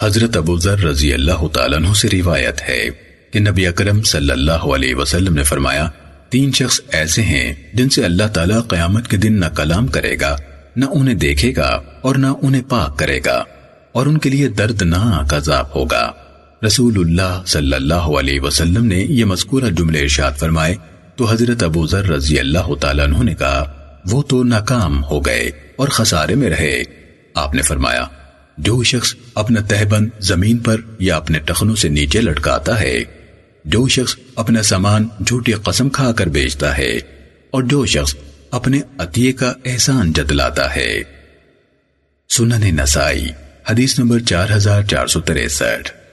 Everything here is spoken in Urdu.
حضرت ابو ذر رضی اللہ تعالیٰ عنہ سے روایت ہے کہ نبی اکرم صلی اللہ علیہ وسلم نے فرمایا، تین شخص ایسے ہیں جن سے اللہ تعالیٰ قیامت کے دن نہ کلام کرے گا، نہ انہیں دیکھے گا اور نہ انہیں پاک کرے گا، اور ان کے لیے دردناک عذاب ہوگا۔ رسول اللہ صلی اللہ علیہ وسلم نے یہ مذکورہ جملے ارشاد فرمائے، تو حضرت ابو ذر رضی اللہ تعالیٰ عنہ نے کہا، وہ تو ناکام ہو گئے اور خسارے میں رہے۔ آپ نے فرمایا جو شخص اپنا تہبند زمین پر یا اپنے ٹخنوں سے نیچے لٹکاتا ہے، جو شخص اپنا سامان جھوٹی قسم کھا کر بیچتا ہے، اور جو شخص اپنے عطیے کا احسان جتلاتا ہے۔ سنن نسائی، حدیث نمبر چار ہزار چار سو تریسٹھ۔